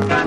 loca.